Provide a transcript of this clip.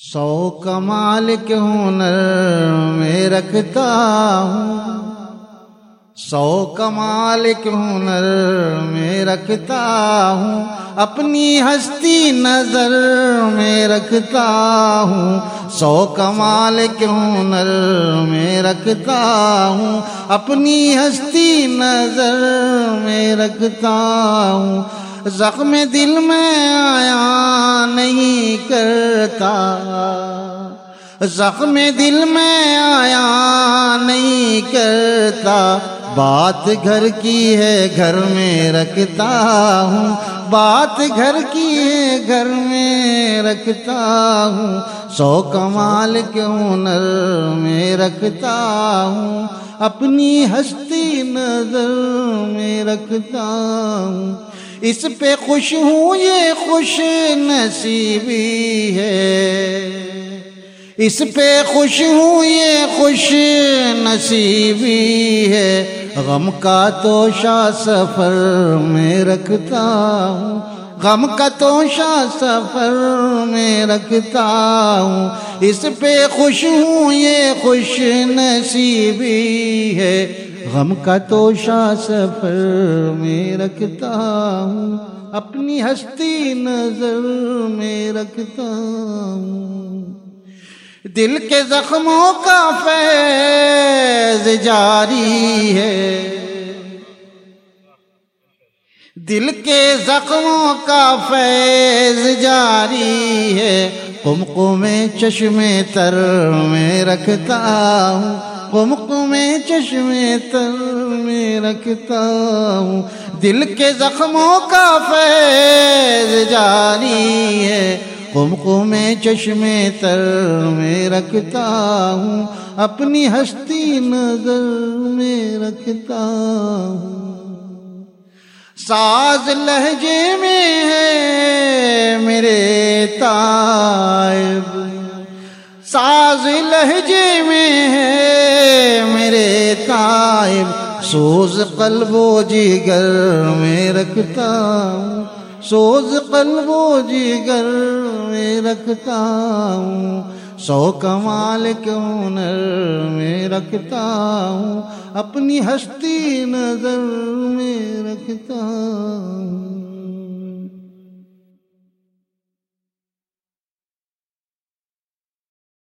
سو کمال کے ہنر میں رکھتا ہوں۔ سو کمال کے ہنر میں رکھتا ہوں۔ اپنی ہستی نظر میں رکھتا ہوں۔ سو کمال کے ہنر میں رکھتا ہوں۔ اپنی ہستی نظر میں رکھتا ہوں۔ زخم دل میں آیا نہیں کرتا۔ زخم دل میں آیا نہیں کرتا۔ بات گھر کی ہے، گھر میں رکھتا ہوں۔ بات گھر کی ہے، گھر میں رکھتا ہوں۔ سو کمال کے ہنر میں رکھتا ہوں۔ اپنی ہستی نظر میں رکھتا ہوں۔ اس پہ خوش ہوں، یہ خوش نصیبی ہے۔ اس پہ خوش ہوں، یہ خوش نصیبی ہے۔ غم کا توشہ سفر میں رکھتا ہوں۔ غم کا توشہ سفر میں رکھتا ہوں۔ اس پہ خوش ہوں، یہ خوش نصیبی ہے۔ غم کا توشہ سفر میں رکھتا ہوں، اپنی ہستی نظر میں رکھتا ہوں۔ دل کے زخموں کا فیض جاری ہے۔ دل کے زخموں کا فیض جاری ہے۔ کمکو میں، چشمے تر میں رکھتا ہوں۔ کمکو میں چشمے تر میں رکھتا ہوں۔ دل کے زخموں کا فیض جاری ہے۔ کمکو میں چشمے تر میں رکھتا ہوں۔ اپنی ہستی نظر میں رکھتا ہوں۔ ساز لہجے میں ہے میرے تائب ساز لہجے میں ہے میرے تائب سوز قلب و جگر میں رکھتا ہوں۔ سوز قلب و جگر میں رکھتا ہوں۔ سو کمال کے ہنر میں رکھتا ہوں۔ اپنی ہستی نظر میں رکھتا ہوں۔